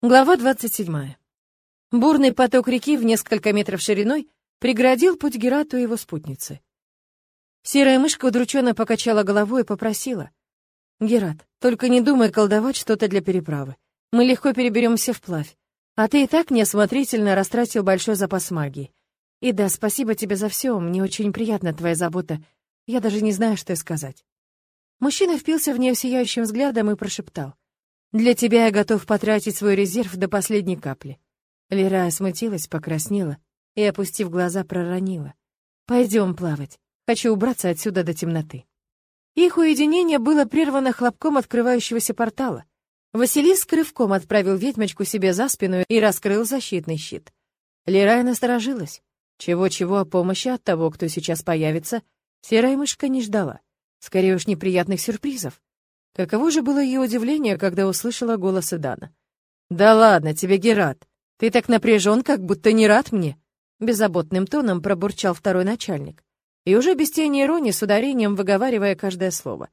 Глава 27. Бурный поток реки в несколько метров шириной преградил путь Герату и его спутнице. Серая мышка удрученно покачала головой и попросила. «Герат, только не думай колдовать что-то для переправы. Мы легко переберемся вплавь. А ты и так неосмотрительно растратил большой запас магии. И да, спасибо тебе за все, мне очень приятна твоя забота. Я даже не знаю, что сказать». Мужчина впился в нее сияющим взглядом и прошептал. Для тебя я готов потратить свой резерв до последней капли. Лера смутилась, покраснела и, опустив глаза, проронила. Пойдем плавать. Хочу убраться отсюда до темноты. Их уединение было прервано хлопком открывающегося портала. Василиск рывком отправил ведьмочку себе за спину и раскрыл защитный щит. Лерая насторожилась. Чего-чего, помощи от того, кто сейчас появится, серая мышка не ждала. Скорее уж неприятных сюрпризов. Каково же было ее удивление, когда услышала голос Идана. «Да ладно тебе, Герат, ты так напряжен, как будто не рад мне!» Беззаботным тоном пробурчал второй начальник. И уже без тени иронии с ударением выговаривая каждое слово.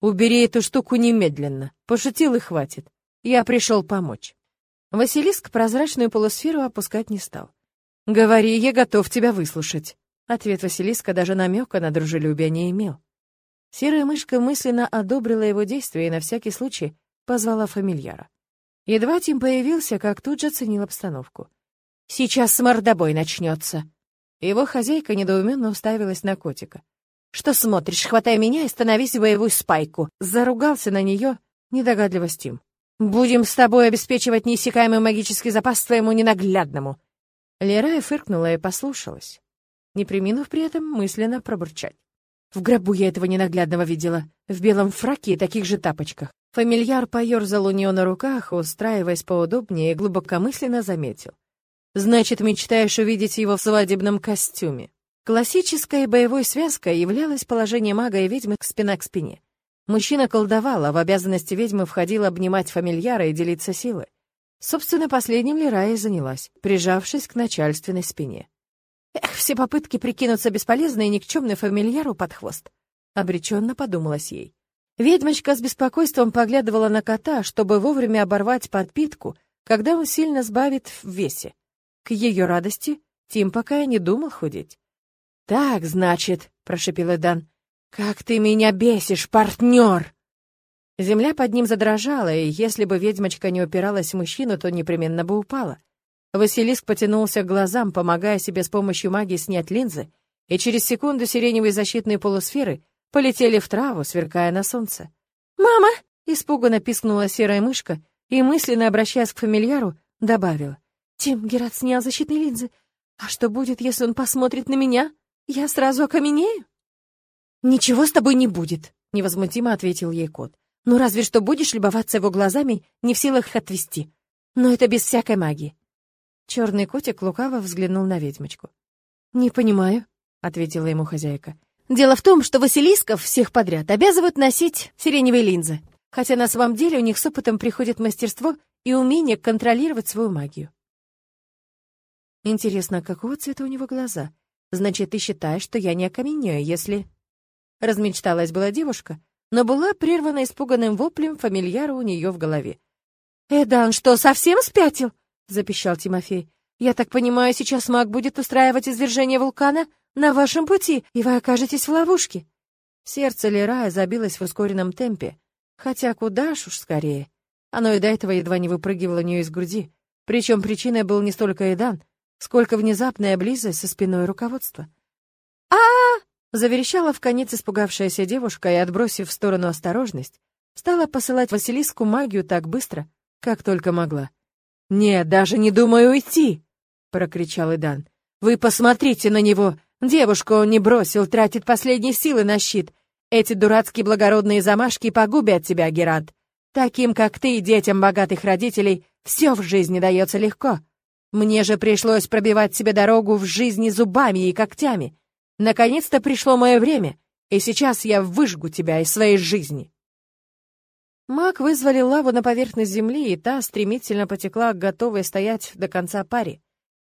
«Убери эту штуку немедленно. Пошутил и хватит. Я пришел помочь». Василиск прозрачную полусферу опускать не стал. «Говори, я готов тебя выслушать». Ответ Василиска даже намека на дружелюбие не имел. Серая мышка мысленно одобрила его действия и на всякий случай позвала фамильяра. Едва Тим появился, как тут же оценил обстановку. «Сейчас с мордобой начнется!» Его хозяйка недоуменно уставилась на котика. «Что смотришь? Хватай меня и становись в боевую спайку!» Заругался на нее недогадливо Тим. «Будем с тобой обеспечивать неиссякаемый магический запас твоему ненаглядному!» Лерая фыркнула и послушалась, не приминув при этом мысленно пробурчать. В гробу я этого ненаглядного видела, в белом фраке и таких же тапочках. Фамильяр поерзал у нее на руках, устраиваясь поудобнее, и глубокомысленно заметил. «Значит, мечтаешь увидеть его в свадебном костюме». Классической боевой связкой являлось положение мага и ведьмы спина к спине. Мужчина колдовал, а в обязанности ведьмы входило обнимать фамильяра и делиться силой. Собственно, последним Лерая занялась, прижавшись к начальственной спине. Эх, все попытки прикинуться бесполезной и никчемной фамильяру под хвост. Обреченно подумалась ей. Ведьмочка с беспокойством поглядывала на кота, чтобы вовремя оборвать подпитку, когда он сильно сбавит в весе. К ее радости Тим пока и не думал худеть. «Так, значит», — прошепел Эдан, — «как ты меня бесишь, партнер!» Земля под ним задрожала, и если бы ведьмочка не упиралась в мужчину, то непременно бы упала. Василиск потянулся к глазам, помогая себе с помощью магии снять линзы, и через секунду сиреневые защитные полусферы полетели в траву, сверкая на солнце. «Мама!» — испуганно пискнула серая мышка и, мысленно обращаясь к фамильяру, добавила. «Тим, Герат снял защитные линзы. А что будет, если он посмотрит на меня? Я сразу окаменею?» «Ничего с тобой не будет», — невозмутимо ответил ей кот. «Ну разве что будешь любоваться его глазами, не в силах их отвести. Но это без всякой магии. Черный котик лукаво взглянул на ведьмочку. «Не понимаю», — ответила ему хозяйка. «Дело в том, что Василисков всех подряд обязывают носить сиреневые линзы, хотя на самом деле у них с опытом приходит мастерство и умение контролировать свою магию». «Интересно, какого цвета у него глаза? Значит, ты считаешь, что я не окаменею, если...» Размечталась была девушка, но была прервана испуганным воплем фамильяра у нее в голове. «Эдан что, совсем спятил?» — запищал Тимофей. «Я так понимаю, сейчас маг будет устраивать извержение вулкана на вашем пути, и вы окажетесь в ловушке». Сердце Лерая забилось в ускоренном темпе, хотя куда ж уж скорее. Оно и до этого едва не выпрыгивало у нее из груди. Причем причиной был не столько Эдан, сколько внезапная близость со спиной руководства. а, -а, -а заверещала в конец испугавшаяся девушка и, отбросив в сторону осторожность, стала посылать Василиску магию так быстро, как только могла. «Нет, даже не думаю уйти!» — прокричал Идан. «Вы посмотрите на него! Девушку он не бросил, тратит последние силы на щит. Эти дурацкие благородные замашки погубят тебя, Герат. Таким, как ты, детям богатых родителей, все в жизни дается легко. Мне же пришлось пробивать себе дорогу в жизни зубами и когтями. Наконец-то пришло мое время, и сейчас я выжгу тебя из своей жизни». Маг вызвали лаву на поверхность земли, и та стремительно потекла, готовая стоять до конца паре.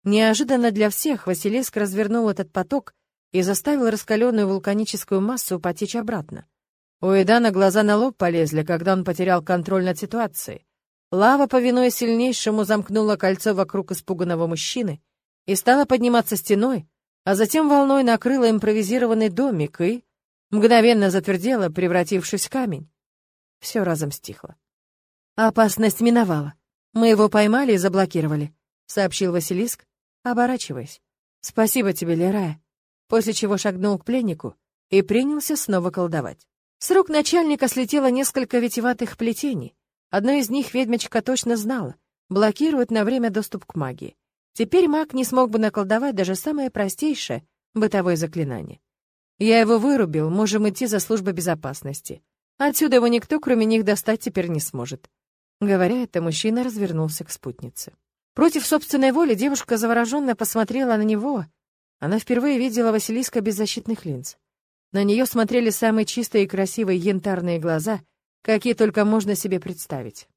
Неожиданно для всех Василиск развернул этот поток и заставил раскаленную вулканическую массу потечь обратно. У Эдана глаза на лоб полезли, когда он потерял контроль над ситуацией. Лава, повинуясь сильнейшему, замкнула кольцо вокруг испуганного мужчины и стала подниматься стеной, а затем волной накрыла импровизированный домик и мгновенно затвердела, превратившись в камень. Все разом стихло. Опасность миновала. Мы его поймали и заблокировали, сообщил Василиск, оборачиваясь. Спасибо тебе, Лерая. После чего шагнул к пленнику и принялся снова колдовать. С рук начальника слетело несколько витеватых плетений. Одно из них ведьмочка точно знала, блокирует на время доступ к магии. Теперь маг не смог бы наколдовать даже самое простейшее бытовое заклинание. Я его вырубил, можем идти за службой безопасности. Отсюда его никто, кроме них, достать теперь не сможет. Говоря это, мужчина развернулся к спутнице. Против собственной воли девушка завороженно посмотрела на него. Она впервые видела Василиска без защитных линз. На нее смотрели самые чистые и красивые янтарные глаза, какие только можно себе представить.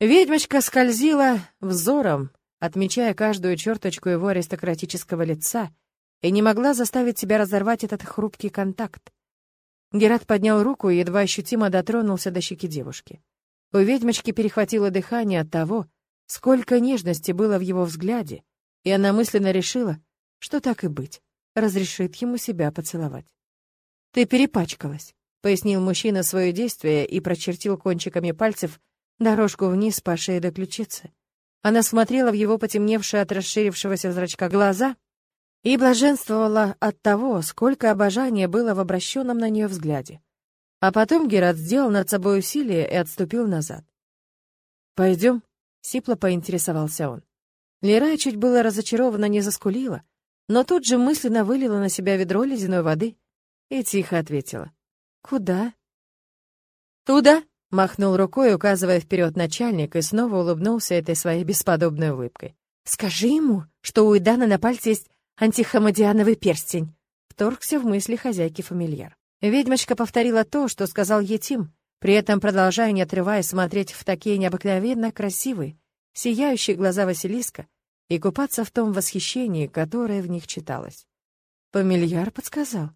Ведьмочка скользила взором, отмечая каждую черточку его аристократического лица, и не могла заставить себя разорвать этот хрупкий контакт. Герат поднял руку и едва ощутимо дотронулся до щеки девушки. У ведьмочки перехватило дыхание от того, сколько нежности было в его взгляде, и она мысленно решила, что так и быть, разрешит ему себя поцеловать. «Ты перепачкалась», — пояснил мужчина свое действие и прочертил кончиками пальцев дорожку вниз по шее до ключицы. Она смотрела в его потемневшие от расширившегося зрачка глаза и блаженствовала от того, сколько обожания было в обращенном на нее взгляде. А потом Герат сделал над собой усилие и отступил назад. «Пойдем?» — сипло поинтересовался он. Лера чуть было разочарованно не заскулила, но тут же мысленно вылила на себя ведро ледяной воды и тихо ответила. «Куда?» «Туда!» — махнул рукой, указывая вперед начальник, и снова улыбнулся этой своей бесподобной улыбкой. «Скажи ему, что у Идана на пальце есть антихамадиановый перстень», — вторгся в мысли хозяйки фамильяр. Ведьмочка повторила то, что сказал Етим, при этом продолжая, не отрываясь, смотреть в такие необыкновенно красивые, сияющие глаза Василиска и купаться в том восхищении, которое в них читалось. Фамильяр подсказал,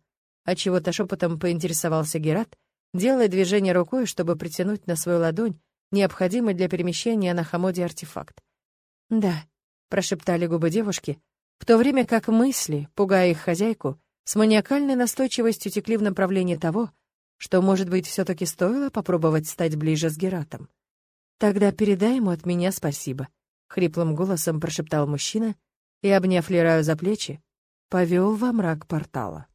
а чего-то шепотом поинтересовался Герат, делая движение рукой, чтобы притянуть на свою ладонь необходимый для перемещения на хамоде артефакт. «Да», — прошептали губы девушки, в то время как мысли, пугая их хозяйку, с маниакальной настойчивостью текли в направлении того, что, может быть, все-таки стоило попробовать стать ближе с Гератом. «Тогда передай ему от меня спасибо», — хриплым голосом прошептал мужчина и, обняв Лераю за плечи, повел во мрак портала.